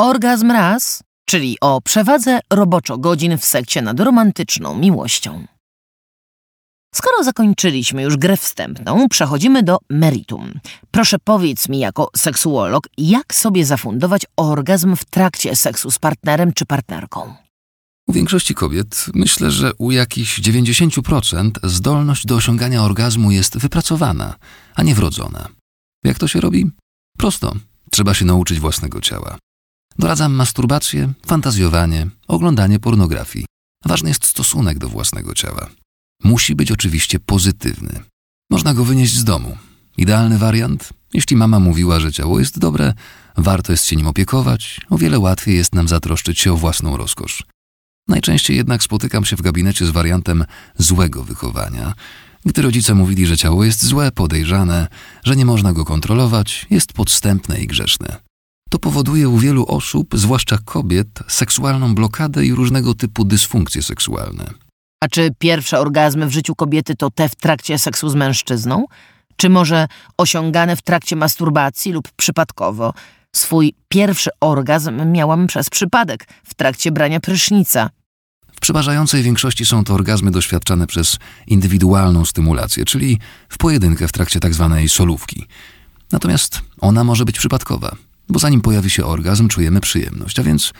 Orgazm raz, czyli o przewadze roboczo godzin w sekcie nad romantyczną miłością. Skoro zakończyliśmy już grę wstępną, przechodzimy do meritum. Proszę powiedz mi jako seksuolog, jak sobie zafundować orgazm w trakcie seksu z partnerem czy partnerką? U większości kobiet myślę, że u jakichś 90% zdolność do osiągania orgazmu jest wypracowana, a nie wrodzona. Jak to się robi? Prosto. Trzeba się nauczyć własnego ciała. Doradzam masturbację, fantazjowanie, oglądanie pornografii. Ważny jest stosunek do własnego ciała. Musi być oczywiście pozytywny. Można go wynieść z domu. Idealny wariant? Jeśli mama mówiła, że ciało jest dobre, warto jest się nim opiekować, o wiele łatwiej jest nam zatroszczyć się o własną rozkosz. Najczęściej jednak spotykam się w gabinecie z wariantem złego wychowania, gdy rodzice mówili, że ciało jest złe, podejrzane, że nie można go kontrolować, jest podstępne i grzeszne. To powoduje u wielu osób, zwłaszcza kobiet, seksualną blokadę i różnego typu dysfunkcje seksualne. A czy pierwsze orgazmy w życiu kobiety to te w trakcie seksu z mężczyzną? Czy może osiągane w trakcie masturbacji lub przypadkowo? Swój pierwszy orgazm miałam przez przypadek w trakcie brania prysznica. W przeważającej większości są to orgazmy doświadczane przez indywidualną stymulację, czyli w pojedynkę w trakcie tzw. Tak solówki. Natomiast ona może być przypadkowa, bo zanim pojawi się orgazm, czujemy przyjemność, a więc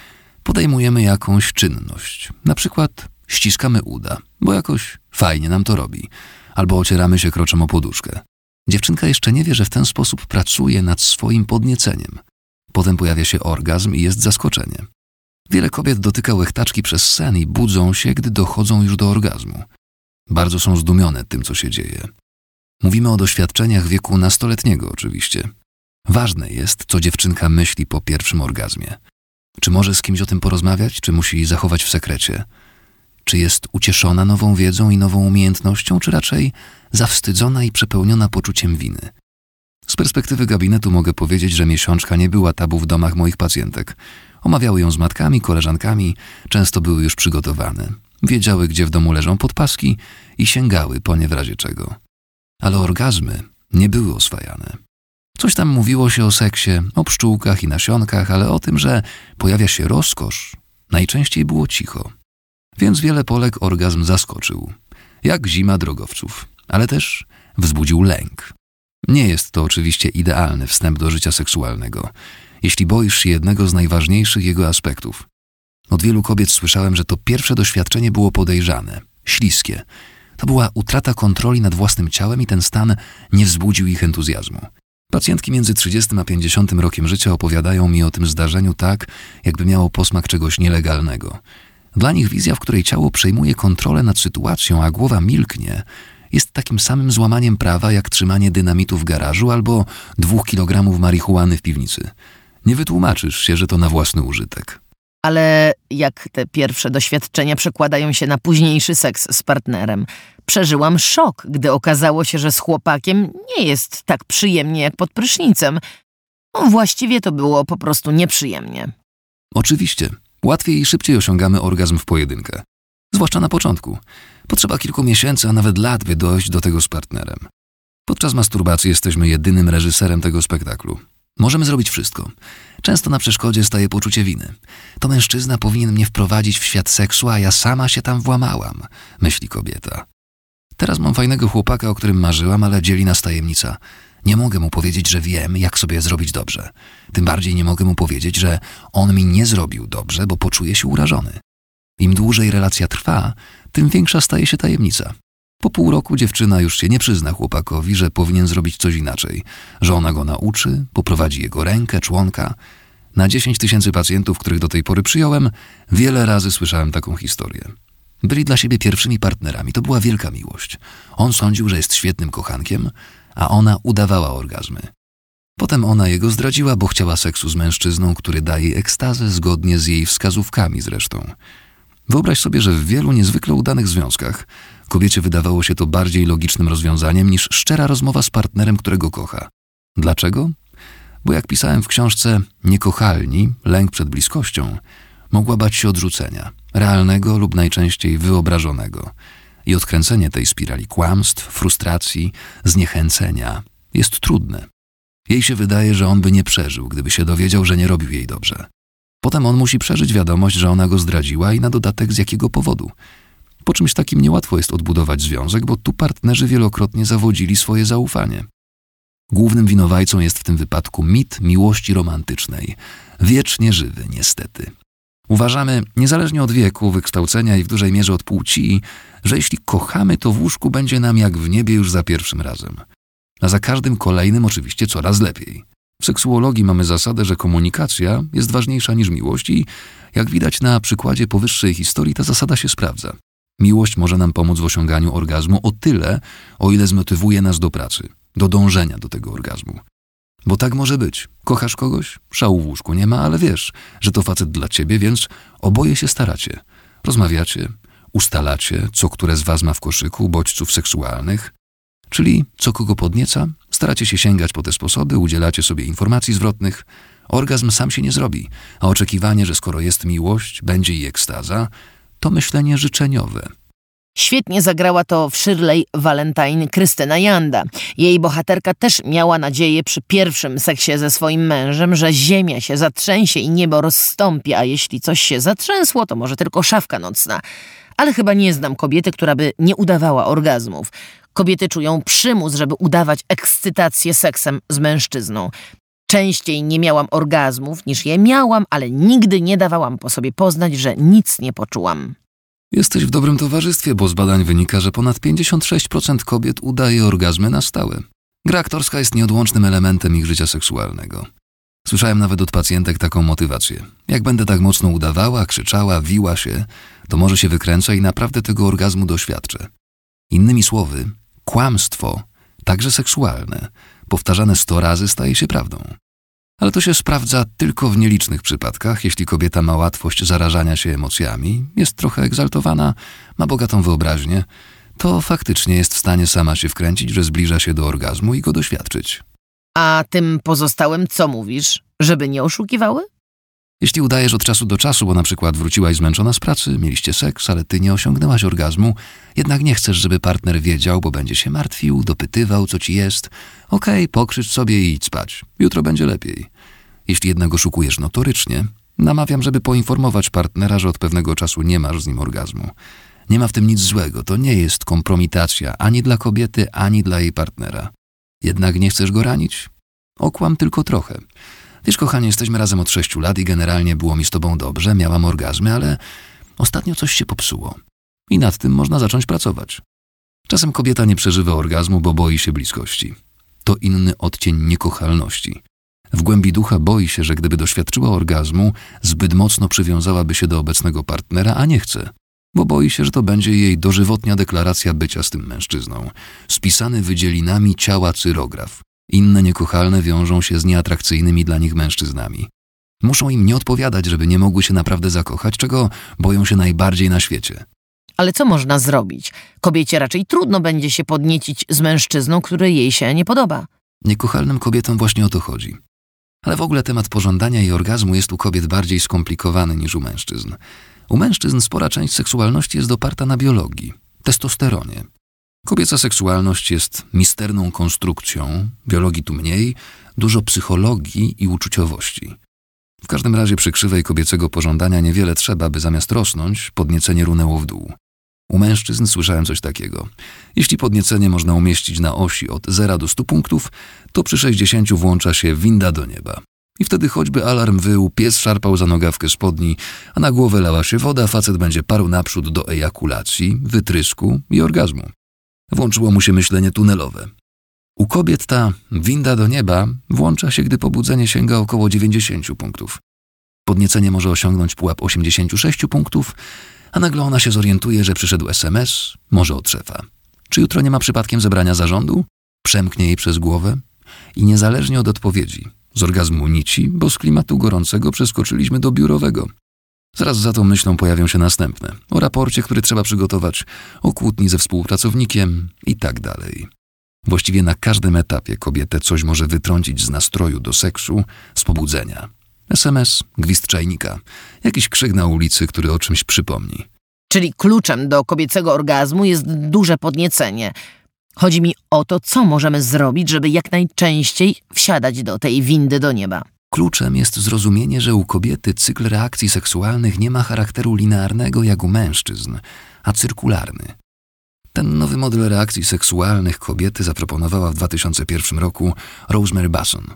podejmujemy jakąś czynność. Na przykład ściskamy uda, bo jakoś fajnie nam to robi, albo ocieramy się kroczem o poduszkę. Dziewczynka jeszcze nie wie, że w ten sposób pracuje nad swoim podnieceniem. Potem pojawia się orgazm i jest zaskoczenie. Wiele kobiet dotyka łechtaczki przez sen i budzą się, gdy dochodzą już do orgazmu. Bardzo są zdumione tym, co się dzieje. Mówimy o doświadczeniach wieku nastoletniego, oczywiście. Ważne jest, co dziewczynka myśli po pierwszym orgazmie. Czy może z kimś o tym porozmawiać, czy musi zachować w sekrecie? Czy jest ucieszona nową wiedzą i nową umiejętnością, czy raczej zawstydzona i przepełniona poczuciem winy? Z perspektywy gabinetu mogę powiedzieć, że miesiączka nie była tabu w domach moich pacjentek. Omawiały ją z matkami, koleżankami, często były już przygotowane. Wiedziały, gdzie w domu leżą podpaski i sięgały po nie w razie czego. Ale orgazmy nie były oswajane. Coś tam mówiło się o seksie, o pszczółkach i nasionkach, ale o tym, że pojawia się rozkosz, najczęściej było cicho. Więc wiele Polek orgazm zaskoczył, jak zima drogowców, ale też wzbudził lęk. Nie jest to oczywiście idealny wstęp do życia seksualnego, jeśli boisz się jednego z najważniejszych jego aspektów. Od wielu kobiet słyszałem, że to pierwsze doświadczenie było podejrzane, śliskie. To była utrata kontroli nad własnym ciałem i ten stan nie wzbudził ich entuzjazmu. Pacjentki między 30 a 50 rokiem życia opowiadają mi o tym zdarzeniu tak, jakby miało posmak czegoś nielegalnego. Dla nich wizja, w której ciało przejmuje kontrolę nad sytuacją, a głowa milknie, jest takim samym złamaniem prawa jak trzymanie dynamitu w garażu albo dwóch kilogramów marihuany w piwnicy. Nie wytłumaczysz się, że to na własny użytek. Ale jak te pierwsze doświadczenia przekładają się na późniejszy seks z partnerem? Przeżyłam szok, gdy okazało się, że z chłopakiem nie jest tak przyjemnie jak pod prysznicem. No, właściwie to było po prostu nieprzyjemnie. Oczywiście, łatwiej i szybciej osiągamy orgazm w pojedynkę. Zwłaszcza na początku. Potrzeba kilku miesięcy, a nawet lat, by dojść do tego z partnerem. Podczas masturbacji jesteśmy jedynym reżyserem tego spektaklu. Możemy zrobić wszystko. Często na przeszkodzie staje poczucie winy. To mężczyzna powinien mnie wprowadzić w świat seksu, a ja sama się tam włamałam, myśli kobieta. Teraz mam fajnego chłopaka, o którym marzyłam, ale dzieli nas tajemnica. Nie mogę mu powiedzieć, że wiem, jak sobie zrobić dobrze. Tym bardziej nie mogę mu powiedzieć, że on mi nie zrobił dobrze, bo poczuje się urażony. Im dłużej relacja trwa, tym większa staje się tajemnica. Po pół roku dziewczyna już się nie przyzna chłopakowi, że powinien zrobić coś inaczej, że ona go nauczy, poprowadzi jego rękę, członka. Na 10 tysięcy pacjentów, których do tej pory przyjąłem, wiele razy słyszałem taką historię. Byli dla siebie pierwszymi partnerami, to była wielka miłość. On sądził, że jest świetnym kochankiem, a ona udawała orgazmy. Potem ona jego zdradziła, bo chciała seksu z mężczyzną, który daje ekstazę zgodnie z jej wskazówkami zresztą. Wyobraź sobie, że w wielu niezwykle udanych związkach kobiecie wydawało się to bardziej logicznym rozwiązaniem niż szczera rozmowa z partnerem, którego kocha. Dlaczego? Bo jak pisałem w książce Niekochalni, lęk przed bliskością, mogła bać się odrzucenia, realnego lub najczęściej wyobrażonego. I odkręcenie tej spirali kłamstw, frustracji, zniechęcenia jest trudne. Jej się wydaje, że on by nie przeżył, gdyby się dowiedział, że nie robił jej dobrze. Potem on musi przeżyć wiadomość, że ona go zdradziła i na dodatek z jakiego powodu. Po czymś takim niełatwo jest odbudować związek, bo tu partnerzy wielokrotnie zawodzili swoje zaufanie. Głównym winowajcą jest w tym wypadku mit miłości romantycznej, wiecznie żywy, niestety. Uważamy, niezależnie od wieku, wykształcenia i w dużej mierze od płci, że jeśli kochamy, to w łóżku będzie nam jak w niebie już za pierwszym razem. A za każdym kolejnym oczywiście coraz lepiej. W seksuologii mamy zasadę, że komunikacja jest ważniejsza niż miłość i jak widać na przykładzie powyższej historii ta zasada się sprawdza. Miłość może nam pomóc w osiąganiu orgazmu o tyle, o ile zmotywuje nas do pracy, do dążenia do tego orgazmu. Bo tak może być. Kochasz kogoś? Szału w łóżku nie ma, ale wiesz, że to facet dla ciebie, więc oboje się staracie. Rozmawiacie, ustalacie, co które z was ma w koszyku bodźców seksualnych, czyli co kogo podnieca, staracie się sięgać po te sposoby, udzielacie sobie informacji zwrotnych. Orgazm sam się nie zrobi, a oczekiwanie, że skoro jest miłość, będzie i ekstaza, to myślenie życzeniowe – Świetnie zagrała to w Shirley Valentine Krystyna Janda. Jej bohaterka też miała nadzieję przy pierwszym seksie ze swoim mężem, że ziemia się zatrzęsie i niebo rozstąpi, a jeśli coś się zatrzęsło, to może tylko szafka nocna. Ale chyba nie znam kobiety, która by nie udawała orgazmów. Kobiety czują przymus, żeby udawać ekscytację seksem z mężczyzną. Częściej nie miałam orgazmów niż je miałam, ale nigdy nie dawałam po sobie poznać, że nic nie poczułam. Jesteś w dobrym towarzystwie, bo z badań wynika, że ponad 56% kobiet udaje orgazmy na stałe. Gra aktorska jest nieodłącznym elementem ich życia seksualnego. Słyszałem nawet od pacjentek taką motywację. Jak będę tak mocno udawała, krzyczała, wiła się, to może się wykręcę i naprawdę tego orgazmu doświadczę. Innymi słowy, kłamstwo, także seksualne, powtarzane sto razy staje się prawdą. Ale to się sprawdza tylko w nielicznych przypadkach, jeśli kobieta ma łatwość zarażania się emocjami, jest trochę egzaltowana, ma bogatą wyobraźnię, to faktycznie jest w stanie sama się wkręcić, że zbliża się do orgazmu i go doświadczyć. A tym pozostałym co mówisz? Żeby nie oszukiwały? Jeśli udajesz od czasu do czasu, bo na przykład wróciłaś zmęczona z pracy, mieliście seks, ale ty nie osiągnęłaś orgazmu, jednak nie chcesz, żeby partner wiedział, bo będzie się martwił, dopytywał, co ci jest, okej, okay, pokrzycz sobie i idź spać. Jutro będzie lepiej. Jeśli jednak oszukujesz notorycznie, namawiam, żeby poinformować partnera, że od pewnego czasu nie masz z nim orgazmu. Nie ma w tym nic złego, to nie jest kompromitacja ani dla kobiety, ani dla jej partnera. Jednak nie chcesz go ranić? Okłam tylko trochę. Wiesz, kochanie, jesteśmy razem od sześciu lat i generalnie było mi z tobą dobrze, miałam orgazmy, ale ostatnio coś się popsuło. I nad tym można zacząć pracować. Czasem kobieta nie przeżywa orgazmu, bo boi się bliskości. To inny odcień niekochalności. W głębi ducha boi się, że gdyby doświadczyła orgazmu, zbyt mocno przywiązałaby się do obecnego partnera, a nie chce, bo boi się, że to będzie jej dożywotnia deklaracja bycia z tym mężczyzną, spisany wydzielinami ciała cyrograf. Inne niekochalne wiążą się z nieatrakcyjnymi dla nich mężczyznami. Muszą im nie odpowiadać, żeby nie mogły się naprawdę zakochać, czego boją się najbardziej na świecie. Ale co można zrobić? Kobiecie raczej trudno będzie się podniecić z mężczyzną, który jej się nie podoba. Niekochalnym kobietom właśnie o to chodzi. Ale w ogóle temat pożądania i orgazmu jest u kobiet bardziej skomplikowany niż u mężczyzn. U mężczyzn spora część seksualności jest oparta na biologii, testosteronie. Kobieca seksualność jest misterną konstrukcją, biologii tu mniej, dużo psychologii i uczuciowości. W każdym razie przy krzywej kobiecego pożądania niewiele trzeba, by zamiast rosnąć, podniecenie runęło w dół. U mężczyzn słyszałem coś takiego. Jeśli podniecenie można umieścić na osi od 0 do 100 punktów, to przy 60 włącza się winda do nieba. I wtedy choćby alarm wył, pies szarpał za nogawkę spodni, a na głowę lała się woda, facet będzie parł naprzód do ejakulacji, wytrysku i orgazmu. Włączyło mu się myślenie tunelowe. U kobiet ta winda do nieba włącza się, gdy pobudzenie sięga około 90 punktów. Podniecenie może osiągnąć pułap 86 punktów, a nagle ona się zorientuje, że przyszedł SMS, może od szefa. Czy jutro nie ma przypadkiem zebrania zarządu? Przemknie jej przez głowę i niezależnie od odpowiedzi, z orgazmu nici, bo z klimatu gorącego przeskoczyliśmy do biurowego. Zaraz za tą myślą pojawią się następne. O raporcie, który trzeba przygotować, o kłótni ze współpracownikiem i tak dalej. Właściwie na każdym etapie kobietę coś może wytrącić z nastroju do seksu, z pobudzenia. SMS, gwizd czajnika, jakiś krzyk na ulicy, który o czymś przypomni. Czyli kluczem do kobiecego orgazmu jest duże podniecenie. Chodzi mi o to, co możemy zrobić, żeby jak najczęściej wsiadać do tej windy do nieba. Kluczem jest zrozumienie, że u kobiety cykl reakcji seksualnych nie ma charakteru linearnego jak u mężczyzn, a cyrkularny. Ten nowy model reakcji seksualnych kobiety zaproponowała w 2001 roku Rosemary Basson.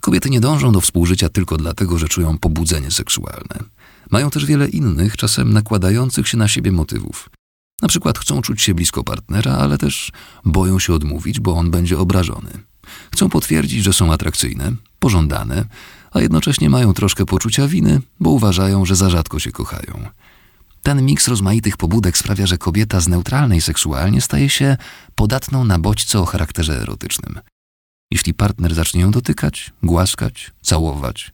Kobiety nie dążą do współżycia tylko dlatego, że czują pobudzenie seksualne. Mają też wiele innych, czasem nakładających się na siebie motywów. Na przykład chcą czuć się blisko partnera, ale też boją się odmówić, bo on będzie obrażony. Chcą potwierdzić, że są atrakcyjne, pożądane, a jednocześnie mają troszkę poczucia winy, bo uważają, że za rzadko się kochają. Ten miks rozmaitych pobudek sprawia, że kobieta z neutralnej seksualnie staje się podatną na bodźce o charakterze erotycznym. Jeśli partner zacznie ją dotykać, głaskać, całować,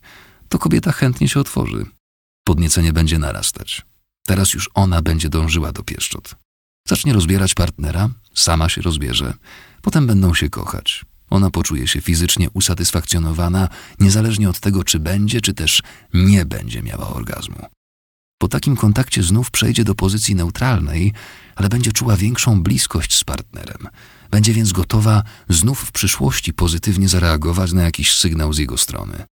to kobieta chętnie się otworzy. Podniecenie będzie narastać. Teraz już ona będzie dążyła do pieszczot. Zacznie rozbierać partnera, sama się rozbierze, potem będą się kochać. Ona poczuje się fizycznie usatysfakcjonowana, niezależnie od tego, czy będzie, czy też nie będzie miała orgazmu. Po takim kontakcie znów przejdzie do pozycji neutralnej, ale będzie czuła większą bliskość z partnerem. Będzie więc gotowa znów w przyszłości pozytywnie zareagować na jakiś sygnał z jego strony.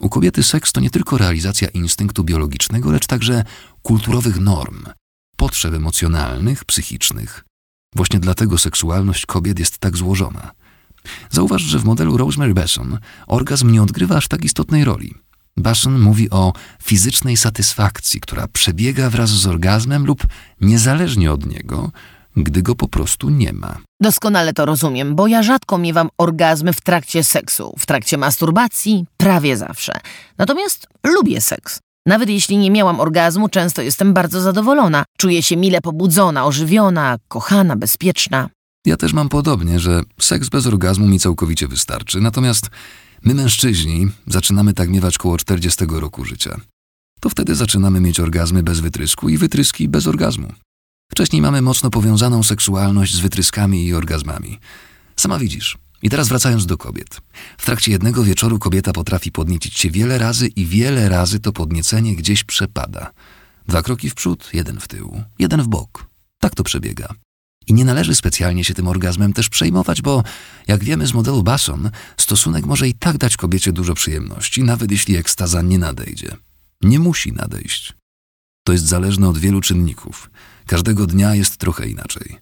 U kobiety seks to nie tylko realizacja instynktu biologicznego, lecz także kulturowych norm, potrzeb emocjonalnych, psychicznych. Właśnie dlatego seksualność kobiet jest tak złożona. Zauważ, że w modelu Rosemary Besson orgazm nie odgrywa aż tak istotnej roli. Basson mówi o fizycznej satysfakcji, która przebiega wraz z orgazmem lub niezależnie od niego, gdy go po prostu nie ma. Doskonale to rozumiem, bo ja rzadko miewam orgazmy w trakcie seksu, w trakcie masturbacji prawie zawsze. Natomiast lubię seks. Nawet jeśli nie miałam orgazmu, często jestem bardzo zadowolona. Czuję się mile pobudzona, ożywiona, kochana, bezpieczna. Ja też mam podobnie, że seks bez orgazmu mi całkowicie wystarczy, natomiast my mężczyźni zaczynamy tak miewać koło 40 roku życia. To wtedy zaczynamy mieć orgazmy bez wytrysku i wytryski bez orgazmu. Wcześniej mamy mocno powiązaną seksualność z wytryskami i orgazmami. Sama widzisz. I teraz wracając do kobiet. W trakcie jednego wieczoru kobieta potrafi podniecić się wiele razy i wiele razy to podniecenie gdzieś przepada. Dwa kroki w przód, jeden w tył, jeden w bok. Tak to przebiega. I nie należy specjalnie się tym orgazmem też przejmować, bo jak wiemy z modelu Basson, stosunek może i tak dać kobiecie dużo przyjemności, nawet jeśli ekstaza nie nadejdzie. Nie musi nadejść. To jest zależne od wielu czynników. Każdego dnia jest trochę inaczej.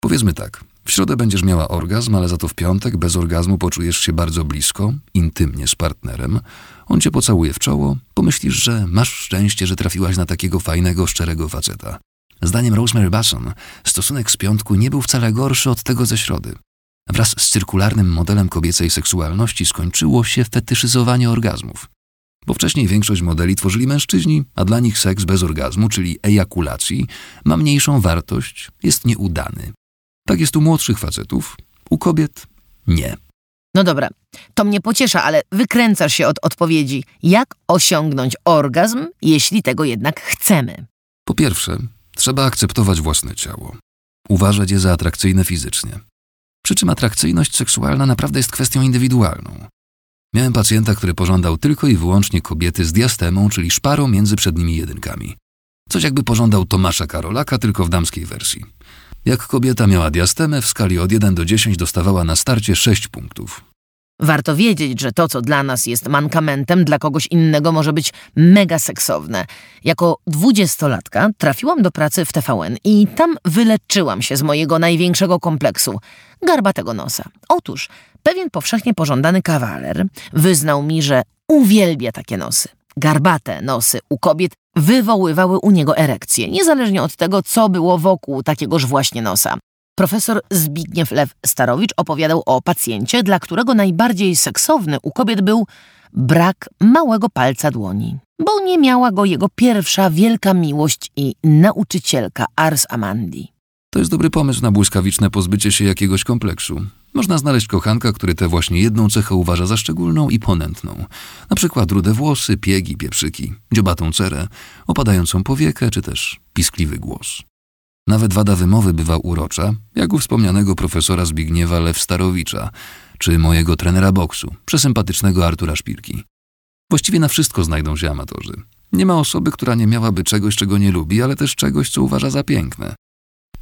Powiedzmy tak, w środę będziesz miała orgazm, ale za to w piątek bez orgazmu poczujesz się bardzo blisko, intymnie z partnerem. On cię pocałuje w czoło, pomyślisz, że masz szczęście, że trafiłaś na takiego fajnego, szczerego faceta. Zdaniem Rosemary Basson, stosunek z piątku nie był wcale gorszy od tego ze środy. Wraz z cyrkularnym modelem kobiecej seksualności skończyło się fetyszyzowanie orgazmów. Bo wcześniej większość modeli tworzyli mężczyźni, a dla nich seks bez orgazmu, czyli ejakulacji, ma mniejszą wartość, jest nieudany. Tak jest u młodszych facetów, u kobiet nie. No dobra, to mnie pociesza, ale wykręcasz się od odpowiedzi. Jak osiągnąć orgazm, jeśli tego jednak chcemy? Po pierwsze, trzeba akceptować własne ciało, uważać je za atrakcyjne fizycznie. Przy czym atrakcyjność seksualna naprawdę jest kwestią indywidualną. Miałem pacjenta, który pożądał tylko i wyłącznie kobiety z diastemą, czyli szparą między przednimi jedynkami. Coś jakby pożądał Tomasza Karolaka, tylko w damskiej wersji. Jak kobieta miała diastemę, w skali od 1 do 10 dostawała na starcie 6 punktów. Warto wiedzieć, że to, co dla nas jest mankamentem, dla kogoś innego może być mega seksowne. Jako dwudziestolatka trafiłam do pracy w TVN i tam wyleczyłam się z mojego największego kompleksu garbatego nosa. Otóż pewien powszechnie pożądany kawaler wyznał mi, że uwielbia takie nosy. Garbate nosy u kobiet wywoływały u niego erekcję, niezależnie od tego, co było wokół takiegoż właśnie nosa. Profesor Zbigniew Lew Starowicz opowiadał o pacjencie, dla którego najbardziej seksowny u kobiet był brak małego palca dłoni, bo nie miała go jego pierwsza wielka miłość i nauczycielka Ars Amandi. To jest dobry pomysł na błyskawiczne pozbycie się jakiegoś kompleksu. Można znaleźć kochanka, który tę właśnie jedną cechę uważa za szczególną i ponętną. Na przykład rude włosy, piegi, pieprzyki, dziobatą cerę, opadającą powiekę czy też piskliwy głos. Nawet wada wymowy bywa urocza, jak u wspomnianego profesora Zbigniewa Lewstarowicza, czy mojego trenera boksu, przesympatycznego Artura Szpilki. Właściwie na wszystko znajdą się amatorzy. Nie ma osoby, która nie miałaby czegoś, czego nie lubi, ale też czegoś, co uważa za piękne.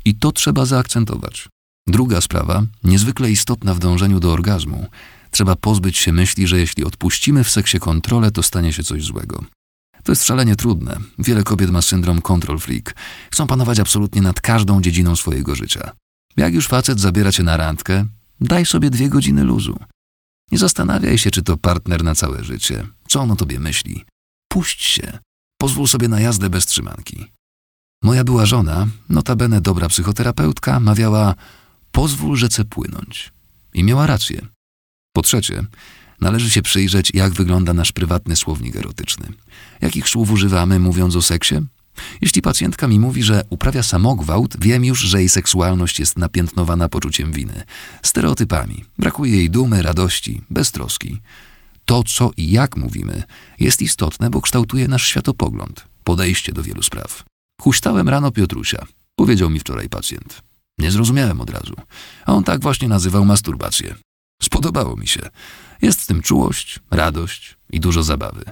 I to trzeba zaakcentować. Druga sprawa, niezwykle istotna w dążeniu do orgazmu, Trzeba pozbyć się myśli, że jeśli odpuścimy w seksie kontrolę, to stanie się coś złego. To jest szalenie trudne. Wiele kobiet ma syndrom control freak. Chcą panować absolutnie nad każdą dziedziną swojego życia. Jak już facet zabiera cię na randkę, daj sobie dwie godziny luzu. Nie zastanawiaj się, czy to partner na całe życie. Co on o tobie myśli? Puść się. Pozwól sobie na jazdę bez trzymanki. Moja była żona, notabene dobra psychoterapeutka, mawiała pozwól rzece płynąć. I miała rację. Po trzecie, należy się przyjrzeć, jak wygląda nasz prywatny słownik erotyczny. Jakich słów używamy, mówiąc o seksie? Jeśli pacjentka mi mówi, że uprawia samogwałt, wiem już, że jej seksualność jest napiętnowana poczuciem winy, stereotypami. Brakuje jej dumy, radości, beztroski. To, co i jak mówimy, jest istotne, bo kształtuje nasz światopogląd, podejście do wielu spraw. Huśtałem rano Piotrusia, powiedział mi wczoraj pacjent. Nie zrozumiałem od razu, a on tak właśnie nazywał masturbację. Spodobało mi się. Jest w tym czułość, radość i dużo zabawy.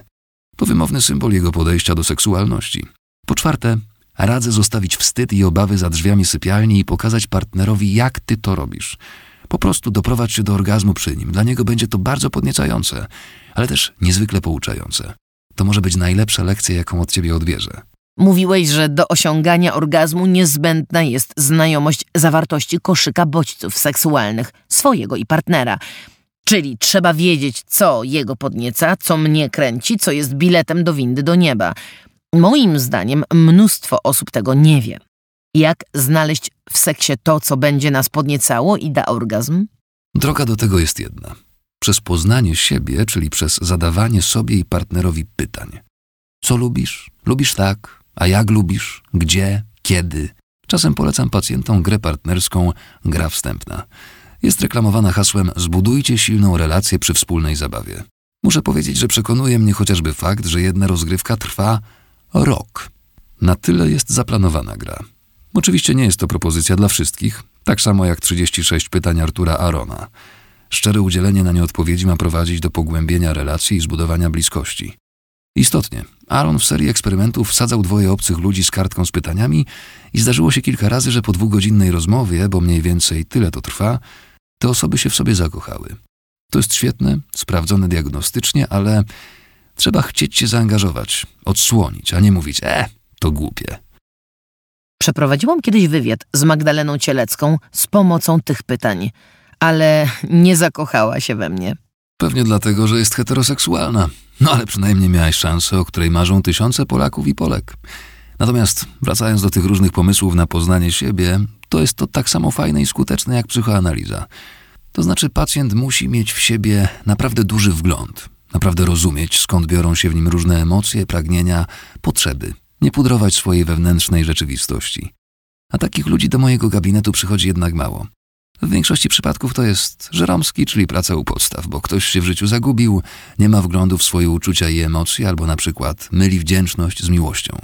To wymowny symbol jego podejścia do seksualności. Po czwarte, radzę zostawić wstyd i obawy za drzwiami sypialni i pokazać partnerowi, jak ty to robisz. Po prostu doprowadź się do orgazmu przy nim. Dla niego będzie to bardzo podniecające, ale też niezwykle pouczające. To może być najlepsza lekcja, jaką od ciebie odbierze. Mówiłeś, że do osiągania orgazmu niezbędna jest znajomość zawartości koszyka bodźców seksualnych swojego i partnera. Czyli trzeba wiedzieć, co jego podnieca, co mnie kręci, co jest biletem do windy do nieba. Moim zdaniem mnóstwo osób tego nie wie. Jak znaleźć w seksie to, co będzie nas podniecało i da orgazm? Droga do tego jest jedna. Przez poznanie siebie, czyli przez zadawanie sobie i partnerowi pytań. Co lubisz? Lubisz tak? A jak lubisz? Gdzie? Kiedy? Czasem polecam pacjentom grę partnerską Gra Wstępna. Jest reklamowana hasłem Zbudujcie silną relację przy wspólnej zabawie. Muszę powiedzieć, że przekonuje mnie chociażby fakt, że jedna rozgrywka trwa rok. Na tyle jest zaplanowana gra. Oczywiście nie jest to propozycja dla wszystkich, tak samo jak 36 pytań Artura Arona. Szczere udzielenie na nie odpowiedzi ma prowadzić do pogłębienia relacji i zbudowania bliskości. Istotnie, Aaron w serii eksperymentów wsadzał dwoje obcych ludzi z kartką z pytaniami i zdarzyło się kilka razy, że po dwugodzinnej rozmowie, bo mniej więcej tyle to trwa, te osoby się w sobie zakochały. To jest świetne, sprawdzone diagnostycznie, ale trzeba chcieć się zaangażować, odsłonić, a nie mówić, e, to głupie. Przeprowadziłam kiedyś wywiad z Magdaleną Cielecką z pomocą tych pytań, ale nie zakochała się we mnie. Pewnie dlatego, że jest heteroseksualna. No ale przynajmniej miałaś szansę, o której marzą tysiące Polaków i Polek. Natomiast wracając do tych różnych pomysłów na poznanie siebie, to jest to tak samo fajne i skuteczne jak psychoanaliza. To znaczy pacjent musi mieć w siebie naprawdę duży wgląd, naprawdę rozumieć, skąd biorą się w nim różne emocje, pragnienia, potrzeby, nie pudrować swojej wewnętrznej rzeczywistości. A takich ludzi do mojego gabinetu przychodzi jednak mało. W większości przypadków to jest żeromski, czyli praca u podstaw, bo ktoś się w życiu zagubił, nie ma wglądu w swoje uczucia i emocje, albo na przykład myli wdzięczność z miłością.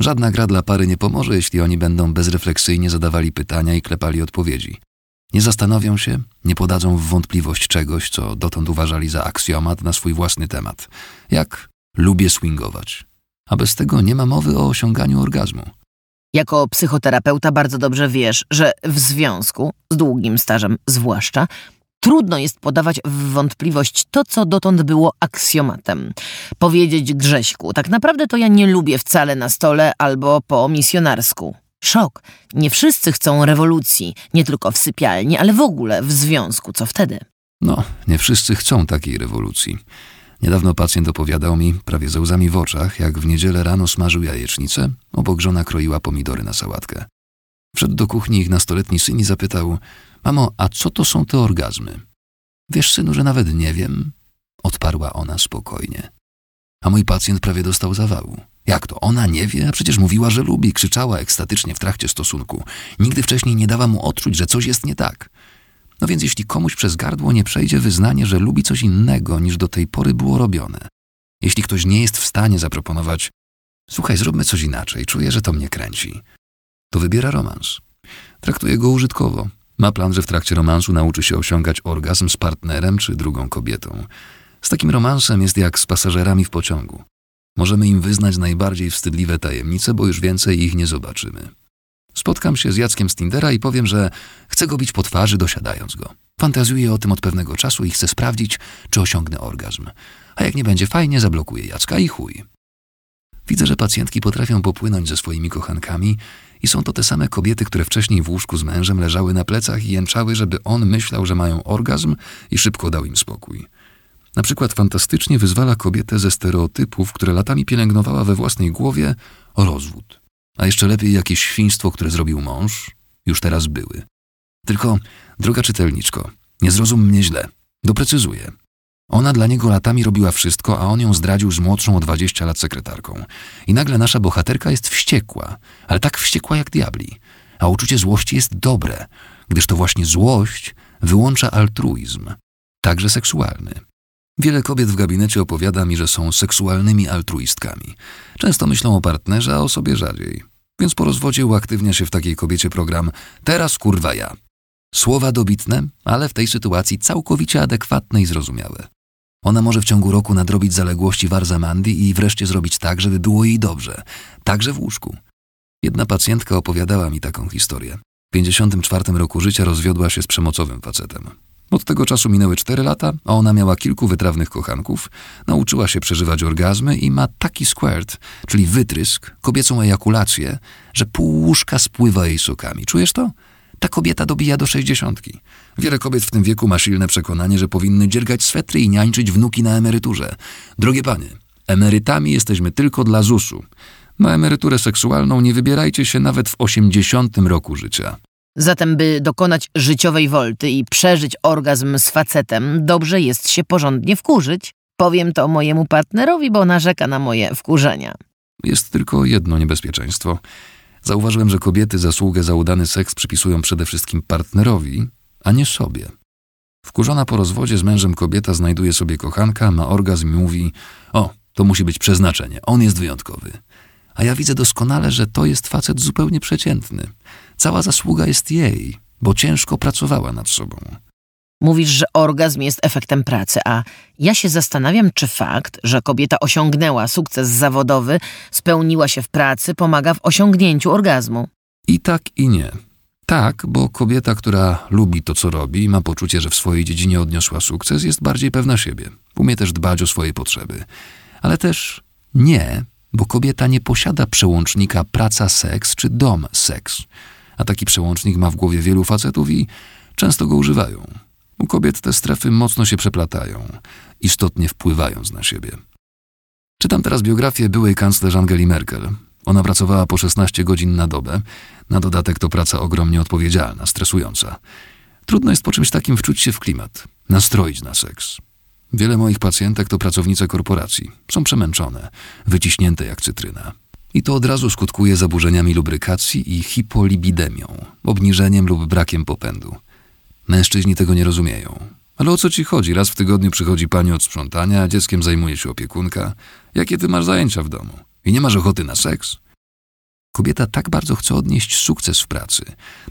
Żadna gra dla pary nie pomoże, jeśli oni będą bezrefleksyjnie zadawali pytania i klepali odpowiedzi. Nie zastanowią się, nie podadzą w wątpliwość czegoś, co dotąd uważali za aksjomat na swój własny temat. Jak lubię swingować. A bez tego nie ma mowy o osiąganiu orgazmu. Jako psychoterapeuta bardzo dobrze wiesz, że w związku, z długim stażem zwłaszcza, trudno jest podawać w wątpliwość to, co dotąd było aksjomatem. Powiedzieć Grześku, tak naprawdę to ja nie lubię wcale na stole albo po misjonarsku. Szok. Nie wszyscy chcą rewolucji, nie tylko w sypialni, ale w ogóle w związku. Co wtedy? No, nie wszyscy chcą takiej rewolucji. Niedawno pacjent opowiadał mi, prawie ze łzami w oczach, jak w niedzielę rano smażył jajecznicę, obok żona kroiła pomidory na sałatkę. Wszedł do kuchni ich nastoletni syn i zapytał: Mamo, a co to są te orgazmy? Wiesz, synu, że nawet nie wiem, odparła ona spokojnie. A mój pacjent prawie dostał zawału. Jak to? Ona nie wie? A przecież mówiła, że lubi, krzyczała ekstatycznie w trakcie stosunku. Nigdy wcześniej nie dała mu odczuć, że coś jest nie tak. No więc jeśli komuś przez gardło nie przejdzie wyznanie, że lubi coś innego niż do tej pory było robione, jeśli ktoś nie jest w stanie zaproponować, słuchaj, zróbmy coś inaczej, czuję, że to mnie kręci, to wybiera romans. Traktuje go użytkowo. Ma plan, że w trakcie romansu nauczy się osiągać orgazm z partnerem czy drugą kobietą. Z takim romansem jest jak z pasażerami w pociągu. Możemy im wyznać najbardziej wstydliwe tajemnice, bo już więcej ich nie zobaczymy. Spotkam się z Jackiem z Tindera i powiem, że chcę go bić po twarzy, dosiadając go. Fantazjuję o tym od pewnego czasu i chcę sprawdzić, czy osiągnę orgazm. A jak nie będzie fajnie, zablokuję Jacka i chuj. Widzę, że pacjentki potrafią popłynąć ze swoimi kochankami i są to te same kobiety, które wcześniej w łóżku z mężem leżały na plecach i jęczały, żeby on myślał, że mają orgazm i szybko dał im spokój. Na przykład fantastycznie wyzwala kobietę ze stereotypów, które latami pielęgnowała we własnej głowie, o rozwód. A jeszcze lepiej jakieś świństwo, które zrobił mąż, już teraz były. Tylko, droga czytelniczko, nie zrozum mnie źle. Doprecyzuję. Ona dla niego latami robiła wszystko, a on ją zdradził z młodszą o 20 lat sekretarką. I nagle nasza bohaterka jest wściekła, ale tak wściekła jak diabli. A uczucie złości jest dobre, gdyż to właśnie złość wyłącza altruizm, także seksualny. Wiele kobiet w gabinecie opowiada mi, że są seksualnymi altruistkami. Często myślą o partnerze, a o sobie rzadziej. Więc po rozwodzie uaktywnia się w takiej kobiecie program Teraz kurwa ja. Słowa dobitne, ale w tej sytuacji całkowicie adekwatne i zrozumiałe. Ona może w ciągu roku nadrobić zaległości Warzamandy i wreszcie zrobić tak, żeby było jej dobrze, także w łóżku. Jedna pacjentka opowiadała mi taką historię. W 54 roku życia rozwiodła się z przemocowym facetem. Od tego czasu minęły cztery lata, a ona miała kilku wytrawnych kochanków, nauczyła się przeżywać orgazmy i ma taki squirt, czyli wytrysk, kobiecą ejakulację, że pół łóżka spływa jej sokami. Czujesz to? Ta kobieta dobija do sześćdziesiątki. Wiele kobiet w tym wieku ma silne przekonanie, że powinny dziergać swetry i niańczyć wnuki na emeryturze. Drogie panie, emerytami jesteśmy tylko dla ZUS-u. Na emeryturę seksualną nie wybierajcie się nawet w osiemdziesiątym roku życia. Zatem, by dokonać życiowej wolty i przeżyć orgazm z facetem, dobrze jest się porządnie wkurzyć. Powiem to mojemu partnerowi, bo narzeka na moje wkurzenia. Jest tylko jedno niebezpieczeństwo. Zauważyłem, że kobiety zasługę za udany seks przypisują przede wszystkim partnerowi, a nie sobie. Wkurzona po rozwodzie z mężem kobieta znajduje sobie kochanka, ma orgazm i mówi: O, to musi być przeznaczenie, on jest wyjątkowy. A ja widzę doskonale, że to jest facet zupełnie przeciętny. Cała zasługa jest jej, bo ciężko pracowała nad sobą. Mówisz, że orgazm jest efektem pracy, a ja się zastanawiam, czy fakt, że kobieta osiągnęła sukces zawodowy, spełniła się w pracy, pomaga w osiągnięciu orgazmu. I tak, i nie. Tak, bo kobieta, która lubi to, co robi i ma poczucie, że w swojej dziedzinie odniosła sukces, jest bardziej pewna siebie. Umie też dbać o swoje potrzeby. Ale też nie, bo kobieta nie posiada przełącznika praca-seks czy dom-seks. A taki przełącznik ma w głowie wielu facetów i często go używają. U kobiet te strefy mocno się przeplatają, istotnie wpływając na siebie. Czytam teraz biografię byłej kanclerz Angeli Merkel. Ona pracowała po 16 godzin na dobę. Na dodatek to praca ogromnie odpowiedzialna, stresująca. Trudno jest po czymś takim wczuć się w klimat, nastroić na seks. Wiele moich pacjentek to pracownice korporacji. Są przemęczone, wyciśnięte jak cytryna. I to od razu skutkuje zaburzeniami lubrykacji i hipolibidemią, obniżeniem lub brakiem popędu. Mężczyźni tego nie rozumieją. Ale o co ci chodzi? Raz w tygodniu przychodzi pani od sprzątania, a dzieckiem zajmuje się opiekunka. Jakie ty masz zajęcia w domu? I nie masz ochoty na seks? Kobieta tak bardzo chce odnieść sukces w pracy.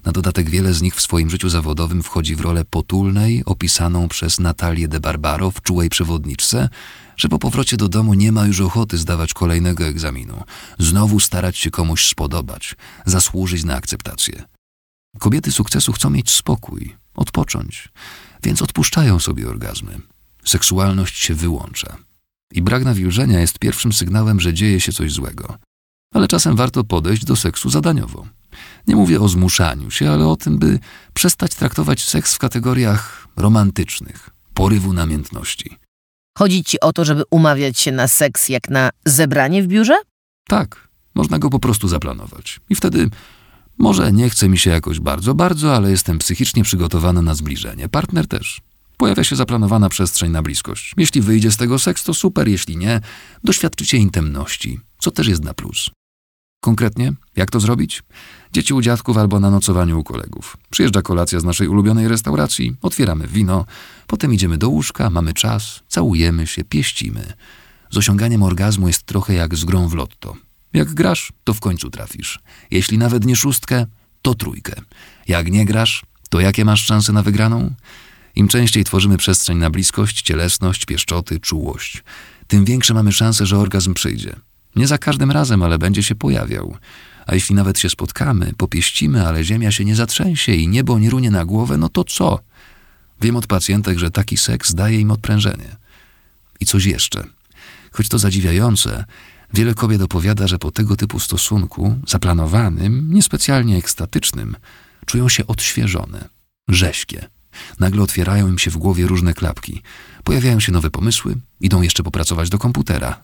Na dodatek wiele z nich w swoim życiu zawodowym wchodzi w rolę potulnej, opisaną przez Natalię de Barbaro w czułej przewodniczce, że po powrocie do domu nie ma już ochoty zdawać kolejnego egzaminu, znowu starać się komuś spodobać, zasłużyć na akceptację. Kobiety sukcesu chcą mieć spokój, odpocząć, więc odpuszczają sobie orgazmy. Seksualność się wyłącza. I brak nawilżenia jest pierwszym sygnałem, że dzieje się coś złego. Ale czasem warto podejść do seksu zadaniowo. Nie mówię o zmuszaniu się, ale o tym, by przestać traktować seks w kategoriach romantycznych, porywu namiętności. Chodzi ci o to, żeby umawiać się na seks jak na zebranie w biurze? Tak, można go po prostu zaplanować. I wtedy może nie chce mi się jakoś bardzo, bardzo, ale jestem psychicznie przygotowany na zbliżenie. Partner też. Pojawia się zaplanowana przestrzeń na bliskość. Jeśli wyjdzie z tego seks, to super, jeśli nie, doświadczycie intymności, co też jest na plus. Konkretnie, jak to zrobić? Dzieci u dziadków albo na nocowaniu u kolegów. Przyjeżdża kolacja z naszej ulubionej restauracji, otwieramy wino, potem idziemy do łóżka, mamy czas, całujemy się, pieścimy. Z osiąganiem orgazmu jest trochę jak z grą w lotto. Jak grasz, to w końcu trafisz. Jeśli nawet nie szóstkę, to trójkę. Jak nie grasz, to jakie masz szanse na wygraną? Im częściej tworzymy przestrzeń na bliskość, cielesność, pieszczoty, czułość, tym większe mamy szanse, że orgazm przyjdzie. Nie za każdym razem, ale będzie się pojawiał. A jeśli nawet się spotkamy, popieścimy, ale ziemia się nie zatrzęsie i niebo nie runie na głowę, no to co? Wiem od pacjentek, że taki seks daje im odprężenie. I coś jeszcze. Choć to zadziwiające, wiele kobiet opowiada, że po tego typu stosunku, zaplanowanym, niespecjalnie ekstatycznym, czują się odświeżone, rześkie. Nagle otwierają im się w głowie różne klapki. Pojawiają się nowe pomysły, idą jeszcze popracować do komputera.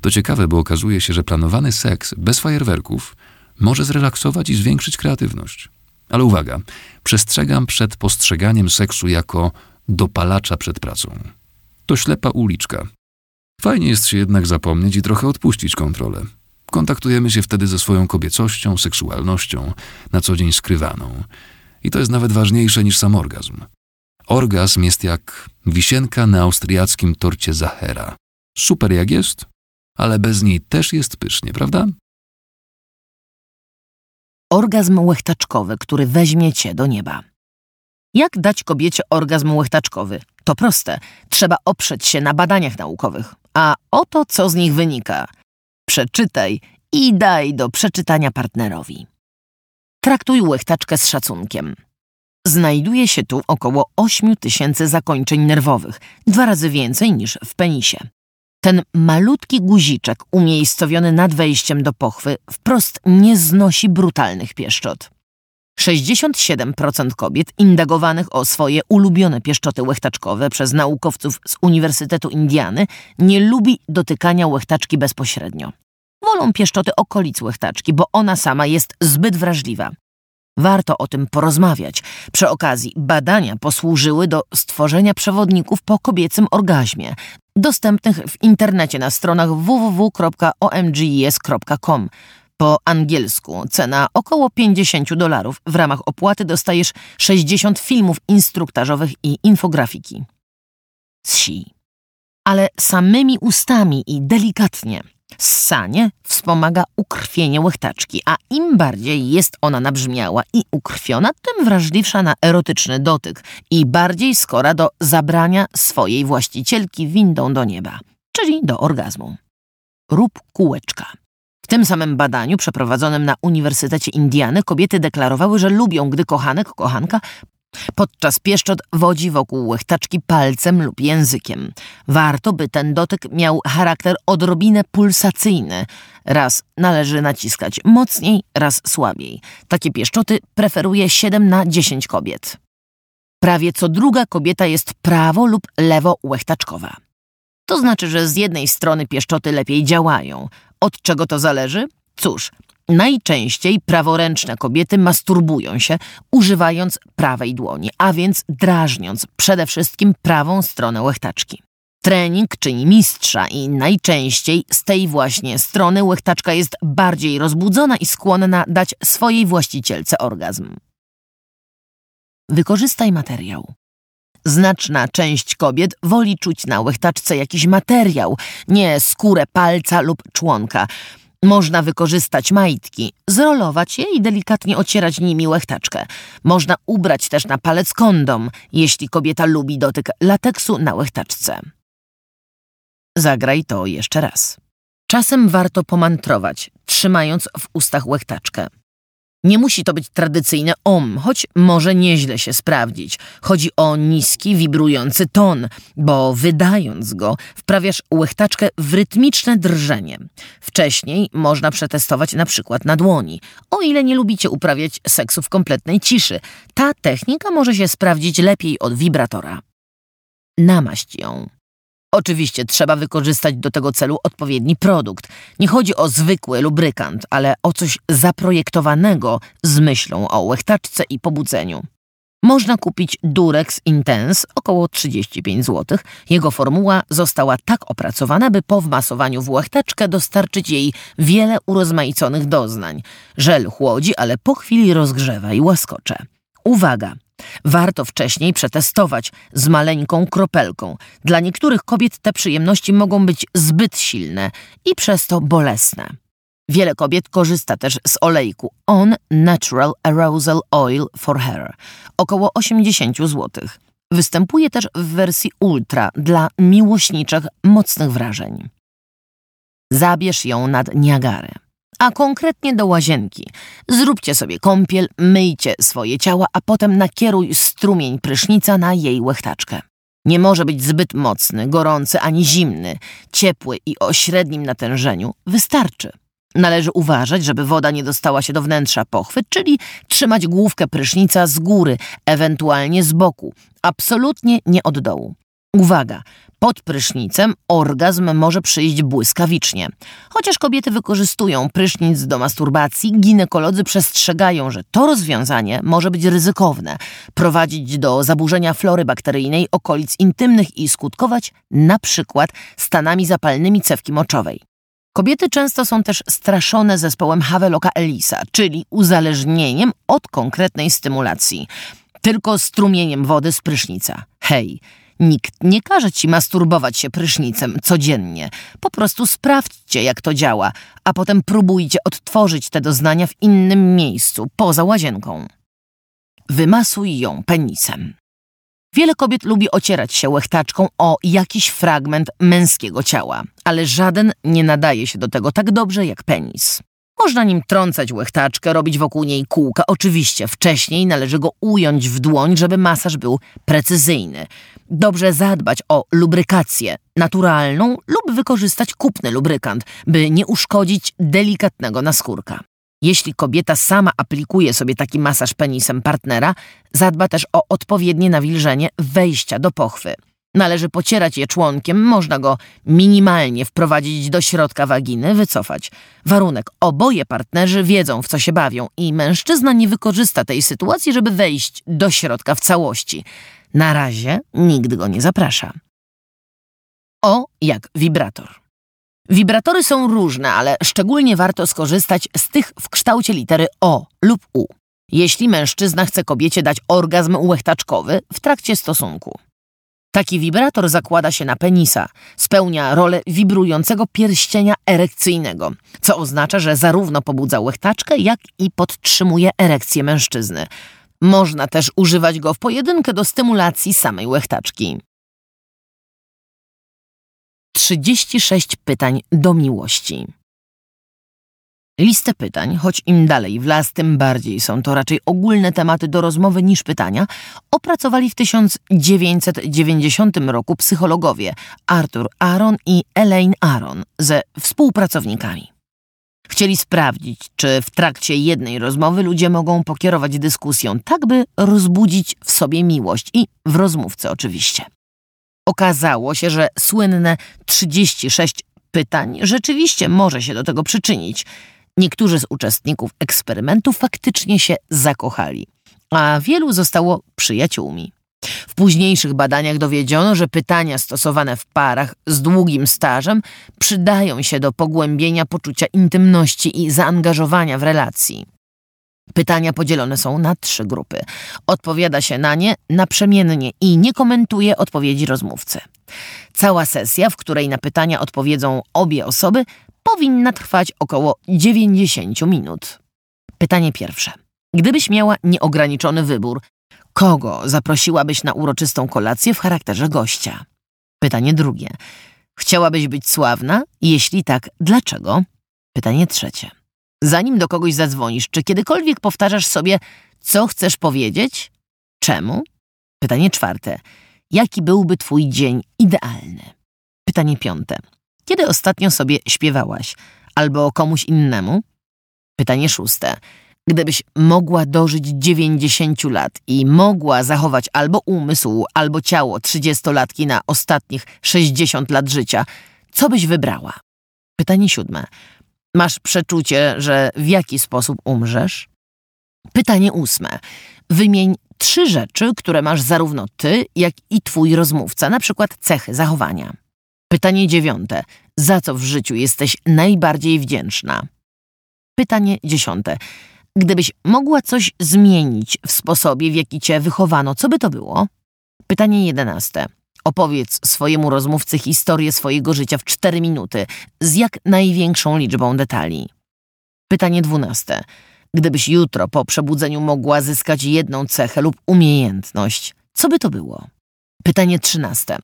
To ciekawe, bo okazuje się, że planowany seks bez fajerwerków może zrelaksować i zwiększyć kreatywność. Ale uwaga, przestrzegam przed postrzeganiem seksu jako dopalacza przed pracą. To ślepa uliczka. Fajnie jest się jednak zapomnieć i trochę odpuścić kontrolę. Kontaktujemy się wtedy ze swoją kobiecością, seksualnością, na co dzień skrywaną. I to jest nawet ważniejsze niż sam orgazm. Orgazm jest jak wisienka na austriackim torcie Zachera. Super jak jest, ale bez niej też jest pysznie, prawda? Orgazm łechtaczkowy, który weźmie cię do nieba. Jak dać kobiecie orgazm łechtaczkowy? To proste. Trzeba oprzeć się na badaniach naukowych. A oto co z nich wynika. Przeczytaj i daj do przeczytania partnerowi. Traktuj łechtaczkę z szacunkiem. Znajduje się tu około 8 tysięcy zakończeń nerwowych, dwa razy więcej niż w penisie. Ten malutki guziczek umiejscowiony nad wejściem do pochwy wprost nie znosi brutalnych pieszczot. 67% kobiet indagowanych o swoje ulubione pieszczoty łechtaczkowe przez naukowców z Uniwersytetu Indiany nie lubi dotykania łechtaczki bezpośrednio. Wolą pieszczoty okolic łechtaczki, bo ona sama jest zbyt wrażliwa. Warto o tym porozmawiać. Przy okazji badania posłużyły do stworzenia przewodników po kobiecym orgazmie, dostępnych w internecie na stronach www.omges.com. Po angielsku cena około 50 dolarów. W ramach opłaty dostajesz 60 filmów instruktażowych i infografiki. Ssij. Ale samymi ustami i delikatnie. Ssanie wspomaga ukrwienie łechtaczki, a im bardziej jest ona nabrzmiała i ukrwiona, tym wrażliwsza na erotyczny dotyk i bardziej skora do zabrania swojej właścicielki windą do nieba, czyli do orgazmu. Rób kółeczka. Tym samym badaniu przeprowadzonym na Uniwersytecie Indiany kobiety deklarowały, że lubią, gdy kochanek, kochanka Podczas pieszczot wodzi wokół łechtaczki palcem lub językiem. Warto, by ten dotyk miał charakter odrobinę pulsacyjny. Raz należy naciskać mocniej, raz słabiej. Takie pieszczoty preferuje 7 na 10 kobiet. Prawie co druga kobieta jest prawo lub lewo łechtaczkowa. To znaczy, że z jednej strony pieszczoty lepiej działają. Od czego to zależy? Cóż, Najczęściej praworęczne kobiety masturbują się, używając prawej dłoni, a więc drażniąc przede wszystkim prawą stronę łechtaczki. Trening czyni mistrza i najczęściej z tej właśnie strony łechtaczka jest bardziej rozbudzona i skłonna dać swojej właścicielce orgazm. Wykorzystaj materiał. Znaczna część kobiet woli czuć na łechtaczce jakiś materiał, nie skórę palca lub członka. Można wykorzystać majtki, zrolować je i delikatnie ocierać nimi łechtaczkę. Można ubrać też na palec kondom, jeśli kobieta lubi dotyk lateksu na łechtaczce. Zagraj to jeszcze raz. Czasem warto pomantrować, trzymając w ustach łechtaczkę. Nie musi to być tradycyjne om, choć może nieźle się sprawdzić. Chodzi o niski, wibrujący ton, bo wydając go, wprawiasz łechtaczkę w rytmiczne drżenie. Wcześniej można przetestować na przykład na dłoni, o ile nie lubicie uprawiać seksu w kompletnej ciszy. Ta technika może się sprawdzić lepiej od wibratora. Namaść ją. Oczywiście trzeba wykorzystać do tego celu odpowiedni produkt. Nie chodzi o zwykły lubrykant, ale o coś zaprojektowanego z myślą o łechtaczce i pobudzeniu. Można kupić Durex Intense około 35 zł. Jego formuła została tak opracowana, by po wmasowaniu w łechtaczkę dostarczyć jej wiele urozmaiconych doznań. Żel chłodzi, ale po chwili rozgrzewa i łaskocze. Uwaga! Warto wcześniej przetestować z maleńką kropelką. Dla niektórych kobiet te przyjemności mogą być zbyt silne i przez to bolesne. Wiele kobiet korzysta też z olejku On Natural Arousal Oil for Hair, około 80 zł. Występuje też w wersji ultra dla miłośniczych mocnych wrażeń. Zabierz ją nad Niagarę. A konkretnie do łazienki. Zróbcie sobie kąpiel, myjcie swoje ciała, a potem nakieruj strumień prysznica na jej łechtaczkę. Nie może być zbyt mocny, gorący ani zimny, ciepły i o średnim natężeniu. Wystarczy. Należy uważać, żeby woda nie dostała się do wnętrza pochwy, czyli trzymać główkę prysznica z góry, ewentualnie z boku, absolutnie nie od dołu. Uwaga! Pod prysznicem orgazm może przyjść błyskawicznie. Chociaż kobiety wykorzystują prysznic do masturbacji, ginekolodzy przestrzegają, że to rozwiązanie może być ryzykowne, prowadzić do zaburzenia flory bakteryjnej okolic intymnych i skutkować na przykład stanami zapalnymi cewki moczowej. Kobiety często są też straszone zespołem Haveloka Elisa, czyli uzależnieniem od konkretnej stymulacji. Tylko strumieniem wody z prysznica. Hej, nikt nie każe ci masturbować się prysznicem codziennie. Po prostu sprawdźcie, jak to działa, a potem próbujcie odtworzyć te doznania w innym miejscu, poza łazienką. Wymasuj ją penisem. Wiele kobiet lubi ocierać się łechtaczką o jakiś fragment męskiego ciała, ale żaden nie nadaje się do tego tak dobrze jak penis. Można nim trącać łechtaczkę, robić wokół niej kółka. Oczywiście wcześniej należy go ująć w dłoń, żeby masaż był precyzyjny. Dobrze zadbać o lubrykację naturalną lub wykorzystać kupny lubrykant, by nie uszkodzić delikatnego naskórka. Jeśli kobieta sama aplikuje sobie taki masaż penisem partnera, zadba też o odpowiednie nawilżenie wejścia do pochwy. Należy pocierać je członkiem, można go minimalnie wprowadzić do środka waginy, wycofać. Warunek: oboje partnerzy wiedzą, w co się bawią, i mężczyzna nie wykorzysta tej sytuacji, żeby wejść do środka w całości. Na razie nikt go nie zaprasza. O jak wibrator. Wibratory są różne, ale szczególnie warto skorzystać z tych w kształcie litery O lub U, jeśli mężczyzna chce kobiecie dać orgazm łechtaczkowy w trakcie stosunku. Taki wibrator zakłada się na penisa, spełnia rolę wibrującego pierścienia erekcyjnego, co oznacza, że zarówno pobudza łechtaczkę, jak i podtrzymuje erekcję mężczyzny. Można też używać go w pojedynkę do stymulacji samej łechtaczki. 36 pytań do miłości. Listę pytań, choć im dalej w las, tym bardziej są to raczej ogólne tematy do rozmowy niż pytania, opracowali w 1990 roku psychologowie Arthur Aaron i Elaine Aaron ze współpracownikami. Chcieli sprawdzić, czy w trakcie jednej rozmowy ludzie mogą pokierować dyskusją tak, by rozbudzić w sobie miłość i w rozmówce oczywiście. Okazało się, że słynne 36 pytań rzeczywiście może się do tego przyczynić. Niektórzy z uczestników eksperymentu faktycznie się zakochali, a wielu zostało przyjaciółmi. W późniejszych badaniach dowiedziono, że pytania stosowane w parach z długim stażem przydają się do pogłębienia poczucia intymności i zaangażowania w relacji. Pytania podzielone są na trzy grupy. Odpowiada się na nie naprzemiennie i nie komentuje odpowiedzi rozmówcy. Cała sesja, w której na pytania odpowiedzą obie osoby, powinna trwać około 90 minut. Pytanie pierwsze. Gdybyś miała nieograniczony wybór, kogo zaprosiłabyś na uroczystą kolację w charakterze gościa? Pytanie drugie. Chciałabyś być sławna? Jeśli tak, dlaczego? Pytanie trzecie. Zanim do kogoś zadzwonisz, czy kiedykolwiek powtarzasz sobie, co chcesz powiedzieć? Czemu? Pytanie czwarte. Jaki byłby twój dzień idealny? Pytanie piąte. Kiedy ostatnio sobie śpiewałaś? Albo komuś innemu? Pytanie szóste. Gdybyś mogła dożyć 90 lat i mogła zachować albo umysł, albo ciało trzydziestolatki na ostatnich 60 lat życia, co byś wybrała? Pytanie siódme. Masz przeczucie, że w jaki sposób umrzesz? Pytanie ósme. Wymień trzy rzeczy, które masz zarówno ty, jak i twój rozmówca, na przykład cechy zachowania. Pytanie dziewiąte. Za co w życiu jesteś najbardziej wdzięczna? Pytanie dziesiąte. Gdybyś mogła coś zmienić w sposobie, w jaki cię wychowano, co by to było? Pytanie jedenaste. Opowiedz swojemu rozmówcy historię swojego życia w cztery minuty z jak największą liczbą detali. Pytanie dwunaste. Gdybyś jutro po przebudzeniu mogła zyskać jedną cechę lub umiejętność, co by to było? Pytanie trzynaste.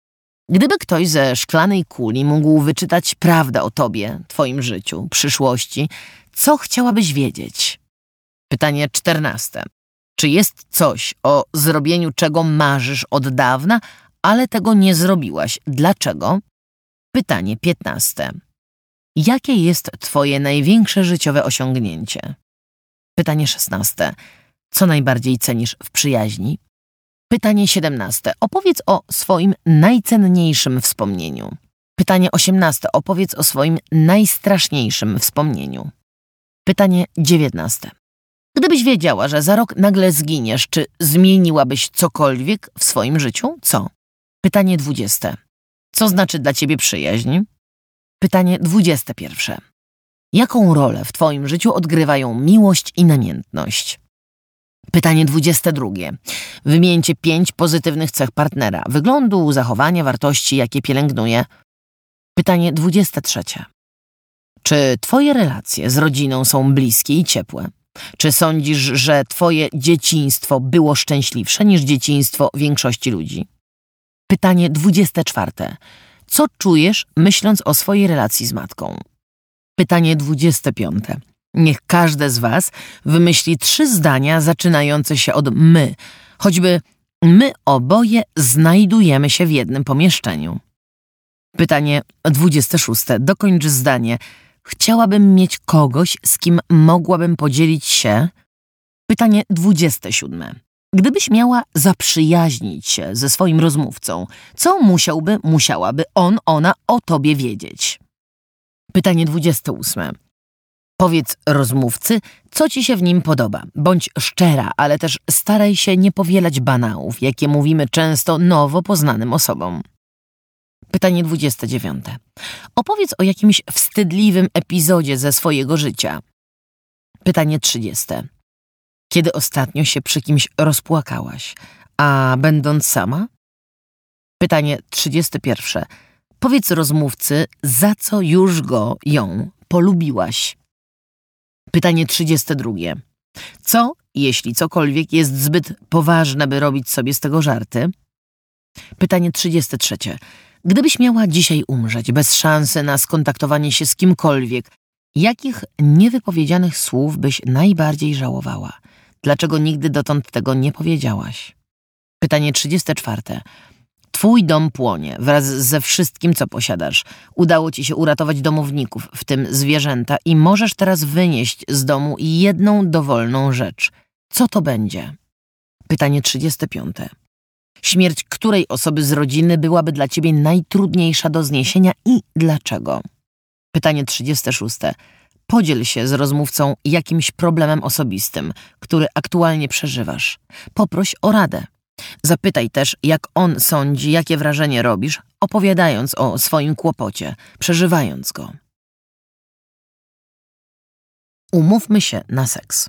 Gdyby ktoś ze szklanej kuli mógł wyczytać prawdę o tobie, twoim życiu, przyszłości, co chciałabyś wiedzieć? Pytanie czternaste. Czy jest coś o zrobieniu, czego marzysz od dawna, ale tego nie zrobiłaś? Dlaczego? Pytanie piętnaste. Jakie jest Twoje największe życiowe osiągnięcie? Pytanie szesnaste. Co najbardziej cenisz w przyjaźni? Pytanie siedemnaste. Opowiedz o swoim najcenniejszym wspomnieniu. Pytanie osiemnaste. Opowiedz o swoim najstraszniejszym wspomnieniu. Pytanie dziewiętnaste. Gdybyś wiedziała, że za rok nagle zginiesz, czy zmieniłabyś cokolwiek w swoim życiu? Co? Pytanie dwudzieste. Co znaczy dla ciebie przyjaźń? Pytanie dwudzieste pierwsze. Jaką rolę w twoim życiu odgrywają miłość i namiętność? Pytanie dwudzieste drugie. Wymieńcie pięć pozytywnych cech partnera. Wyglądu, zachowania, wartości, jakie pielęgnuje. Pytanie dwudzieste trzecie. Czy twoje relacje z rodziną są bliskie i ciepłe? Czy sądzisz, że twoje dzieciństwo było szczęśliwsze niż dzieciństwo większości ludzi? Pytanie dwudzieste czwarte. Co czujesz, myśląc o swojej relacji z matką? Pytanie dwudzieste piąte. Niech każde z Was wymyśli trzy zdania zaczynające się od my, choćby my oboje znajdujemy się w jednym pomieszczeniu. Pytanie dwudzieste szóste. Dokończ zdanie. Chciałabym mieć kogoś, z kim mogłabym podzielić się. Pytanie dwudzieste siódme. Gdybyś miała zaprzyjaźnić się ze swoim rozmówcą, co musiałby, musiałaby on, ona o tobie wiedzieć? Pytanie 28. Powiedz rozmówcy, co ci się w nim podoba. Bądź szczera, ale też staraj się nie powielać banałów, jakie mówimy często nowo poznanym osobom. Pytanie 29. Opowiedz o jakimś wstydliwym epizodzie ze swojego życia. Pytanie 30. Kiedy ostatnio się przy kimś rozpłakałaś, a będąc sama? Pytanie 31. Powiedz rozmówcy, za co już go, ją polubiłaś. Pytanie 32. Co, jeśli cokolwiek jest zbyt poważne, by robić sobie z tego żarty? Pytanie 33. Gdybyś miała dzisiaj umrzeć bez szansy na skontaktowanie się z kimkolwiek, jakich niewypowiedzianych słów byś najbardziej żałowała? Dlaczego nigdy dotąd tego nie powiedziałaś? Pytanie 34. Twój dom płonie wraz ze wszystkim, co posiadasz. Udało ci się uratować domowników, w tym zwierzęta, i możesz teraz wynieść z domu jedną dowolną rzecz. Co to będzie? Pytanie 35. Śmierć której osoby z rodziny byłaby dla ciebie najtrudniejsza do zniesienia i dlaczego? Pytanie 36. Podziel się z rozmówcą jakimś problemem osobistym, który aktualnie przeżywasz. Poproś o radę. Zapytaj też, jak on sądzi, jakie wrażenie robisz, opowiadając o swoim kłopocie, przeżywając go. Umówmy się na seks.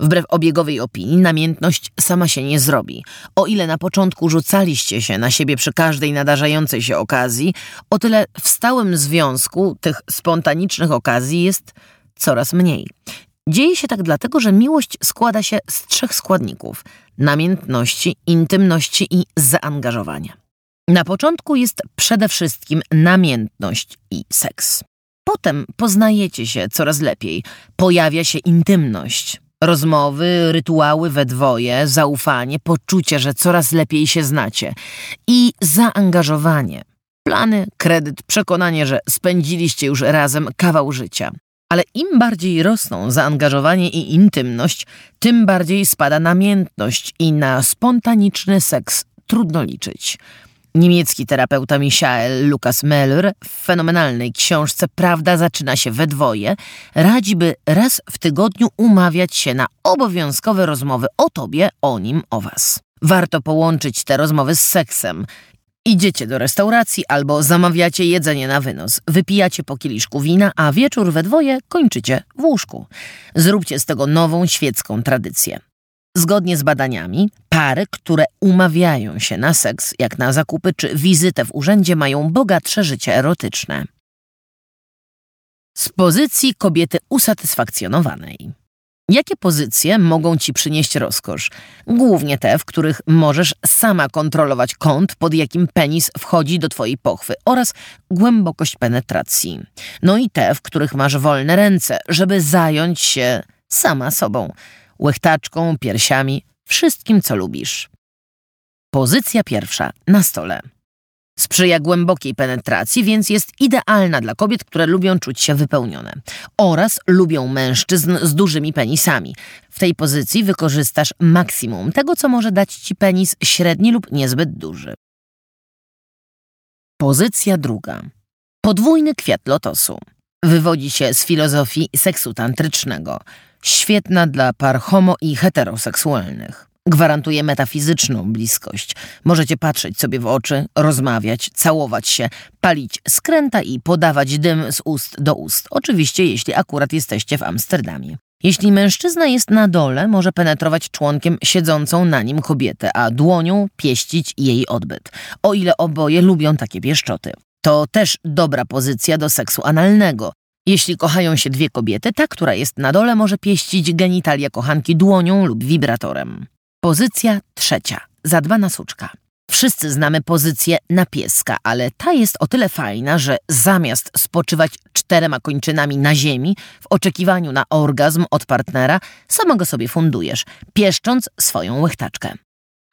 Wbrew obiegowej opinii, namiętność sama się nie zrobi. O ile na początku rzucaliście się na siebie przy każdej nadarzającej się okazji, o tyle w stałym związku tych spontanicznych okazji jest coraz mniej. Dzieje się tak dlatego, że miłość składa się z trzech składników: namiętności, intymności i zaangażowania. Na początku jest przede wszystkim namiętność i seks. Potem poznajecie się coraz lepiej, pojawia się intymność, rozmowy, rytuały we dwoje, zaufanie, poczucie, że coraz lepiej się znacie i zaangażowanie. Plany, kredyt, przekonanie, że spędziliście już razem kawał życia. Ale im bardziej rosną zaangażowanie i intymność, tym bardziej spada namiętność i na spontaniczny seks trudno liczyć. Niemiecki terapeuta Michael Lukas Meller w fenomenalnej książce Prawda zaczyna się we dwoje radzi, by raz w tygodniu umawiać się na obowiązkowe rozmowy o tobie, o nim, o was. Warto połączyć te rozmowy z seksem. Idziecie do restauracji albo zamawiacie jedzenie na wynos, wypijacie po kieliszku wina, a wieczór we dwoje kończycie w łóżku. Zróbcie z tego nową świecką tradycję. Zgodnie z badaniami, pary, które umawiają się na seks, jak na zakupy czy wizytę w urzędzie, mają bogatsze życie erotyczne. Z pozycji kobiety usatysfakcjonowanej. Jakie pozycje mogą ci przynieść rozkosz? Głównie te, w których możesz sama kontrolować kąt, pod jakim penis wchodzi do twojej pochwy oraz głębokość penetracji. No i te, w których masz wolne ręce, żeby zająć się sama sobą, łechtaczką, piersiami, wszystkim co lubisz. Pozycja pierwsza na stole. Sprzyja głębokiej penetracji, więc jest idealna dla kobiet, które lubią czuć się wypełnione oraz lubią mężczyzn z dużymi penisami. W tej pozycji wykorzystasz maksimum tego, co może dać ci penis średni lub niezbyt duży. Pozycja druga. Podwójny kwiat lotosu. Wywodzi się z filozofii seksu tantrycznego. Świetna dla par homo i heteroseksualnych. Gwarantuje metafizyczną bliskość. Możecie patrzeć sobie w oczy, rozmawiać, całować się, palić skręta i podawać dym z ust do ust. Oczywiście, jeśli akurat jesteście w Amsterdamie. Jeśli mężczyzna jest na dole, może penetrować członkiem siedzącą na nim kobietę, a dłonią pieścić jej odbyt, o ile oboje lubią takie pieszczoty. To też dobra pozycja do seksu analnego. Jeśli kochają się dwie kobiety, ta, która jest na dole, może pieścić genitalia kochanki dłonią lub wibratorem. Pozycja trzecia. Zadbana suczka. Wszyscy znamy pozycję na pieska, ale ta jest o tyle fajna, że zamiast spoczywać czterema kończynami na ziemi w oczekiwaniu na orgazm od partnera, samego sobie fundujesz, pieszcząc swoją łechtaczkę.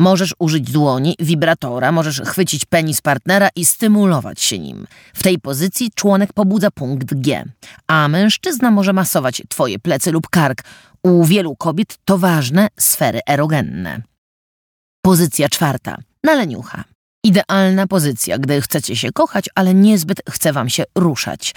Możesz użyć dłoni, wibratora, możesz chwycić penis partnera i stymulować się nim. W tej pozycji członek pobudza punkt G, a mężczyzna może masować twoje plecy lub kark. U wielu kobiet to ważne sfery erogenne. Pozycja czwarta. Na leniucha. Idealna pozycja, gdy chcecie się kochać, ale niezbyt chce wam się ruszać.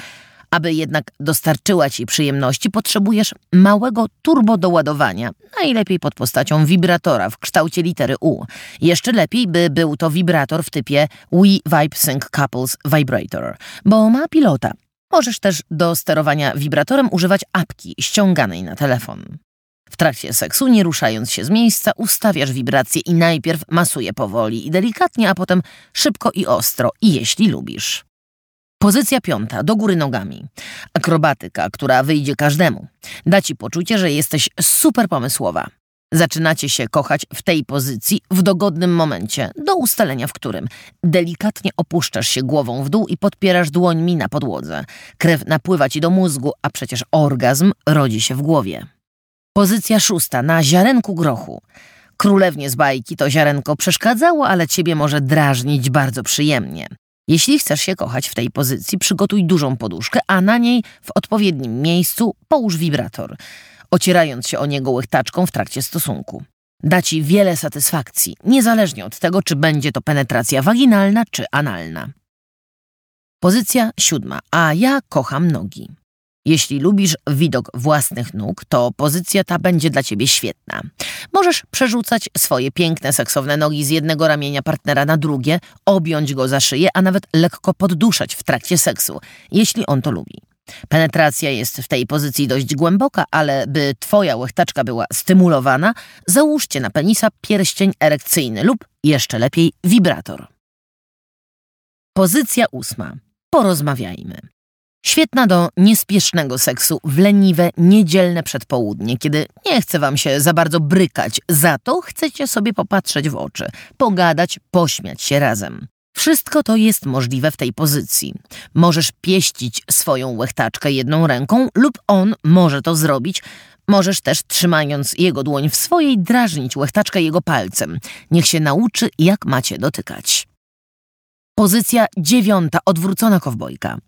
Aby jednak dostarczyła ci przyjemności, potrzebujesz małego turbo doładowania, najlepiej pod postacią wibratora w kształcie litery U. Jeszcze lepiej, by był to wibrator w typie We Vibe Sync Couples Vibrator, bo ma pilota. Możesz też do sterowania wibratorem używać apki ściąganej na telefon. W trakcie seksu, nie ruszając się z miejsca, ustawiasz wibrację i najpierw masuje powoli i delikatnie, a potem szybko i ostro, i jeśli lubisz. Pozycja piąta, do góry nogami. Akrobatyka, która wyjdzie każdemu. Da ci poczucie, że jesteś super pomysłowa. Zaczynacie się kochać w tej pozycji w dogodnym momencie, do ustalenia w którym delikatnie opuszczasz się głową w dół i podpierasz dłońmi na podłodze. Krew napływa ci do mózgu, a przecież orgazm rodzi się w głowie. Pozycja szósta, na ziarenku grochu. Królewnie z bajki to ziarenko przeszkadzało, ale ciebie może drażnić bardzo przyjemnie. Jeśli chcesz się kochać w tej pozycji, przygotuj dużą poduszkę, a na niej w odpowiednim miejscu połóż wibrator, ocierając się o niego łechtaczką w trakcie stosunku. Da ci wiele satysfakcji, niezależnie od tego, czy będzie to penetracja waginalna czy analna. Pozycja siódma, a ja kocham nogi. Jeśli lubisz widok własnych nóg, to pozycja ta będzie dla ciebie świetna. Możesz przerzucać swoje piękne, seksowne nogi z jednego ramienia partnera na drugie, objąć go za szyję, a nawet lekko podduszać w trakcie seksu, jeśli on to lubi. Penetracja jest w tej pozycji dość głęboka, ale by twoja łechtaczka była stymulowana, załóżcie na penisa pierścień erekcyjny lub, jeszcze lepiej, wibrator. Pozycja ósma. Porozmawiajmy. Świetna do niespiesznego seksu w leniwe, niedzielne przedpołudnie, kiedy nie chce wam się za bardzo brykać, za to chcecie sobie popatrzeć w oczy, pogadać, pośmiać się razem. Wszystko to jest możliwe w tej pozycji. Możesz pieścić swoją łechtaczkę jedną ręką lub on może to zrobić. Możesz też, trzymając jego dłoń w swojej, drażnić łechtaczkę jego palcem. Niech się nauczy, jak macie dotykać. Pozycja dziewiąta, odwrócona kowbojka.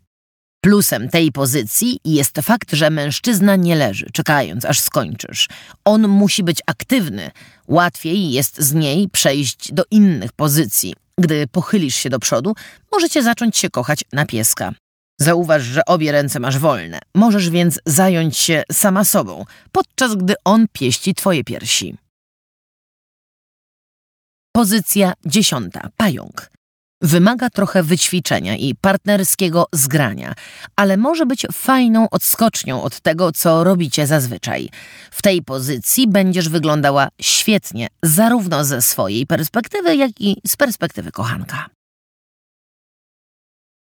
Plusem tej pozycji jest fakt, że mężczyzna nie leży, czekając aż skończysz. On musi być aktywny. Łatwiej jest z niej przejść do innych pozycji. Gdy pochylisz się do przodu, możecie zacząć się kochać na pieska. Zauważ, że obie ręce masz wolne. Możesz więc zająć się sama sobą, podczas gdy on pieści twoje piersi. Pozycja dziesiąta. Pająk. Wymaga trochę wyćwiczenia i partnerskiego zgrania, ale może być fajną odskocznią od tego, co robicie zazwyczaj. W tej pozycji będziesz wyglądała świetnie, zarówno ze swojej perspektywy, jak i z perspektywy kochanka.